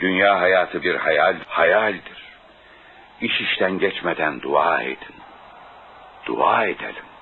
Dünya hayatı bir hayal, hayaldir. İş işten geçmeden dua edin. Dua edelim.